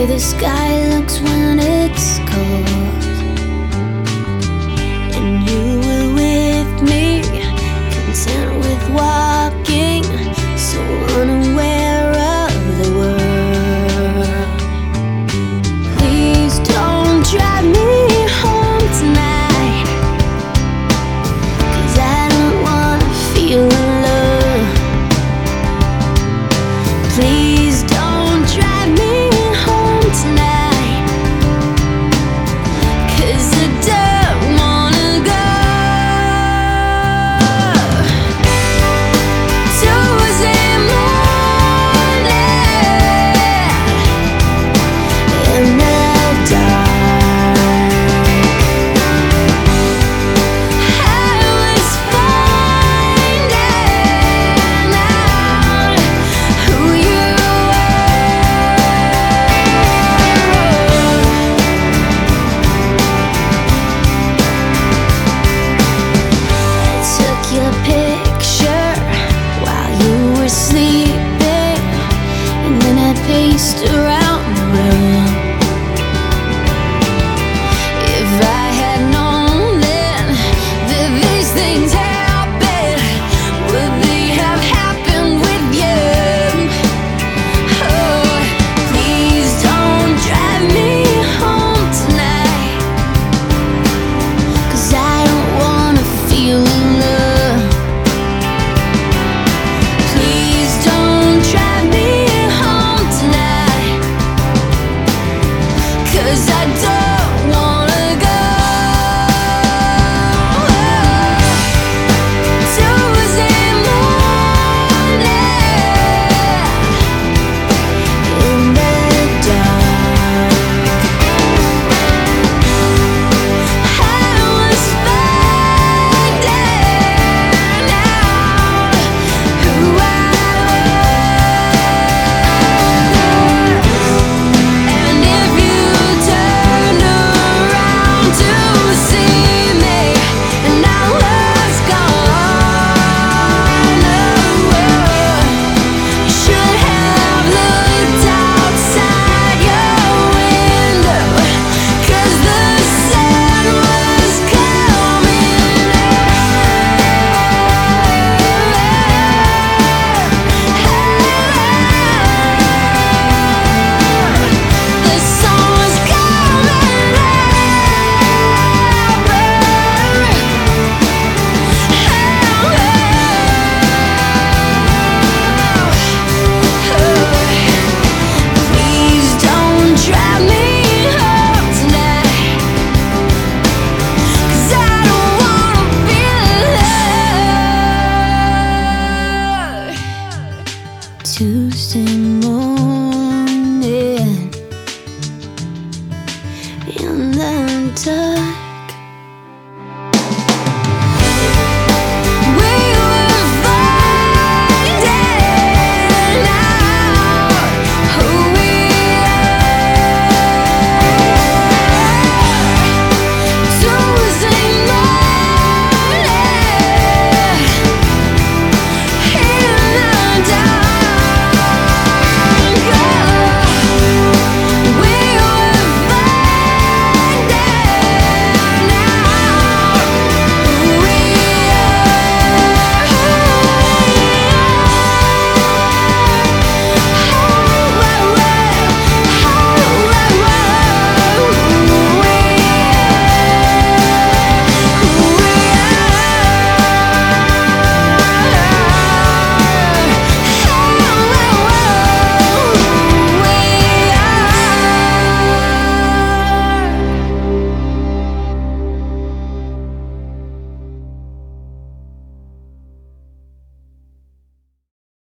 way the sky looks when it's cold. And you were with me, content with walking, so unaware of the world. Please don't drive me. Home tonight. I don't wanna feel alone. Please don't just around. Cause I don't winter.